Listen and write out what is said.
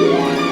Yeah.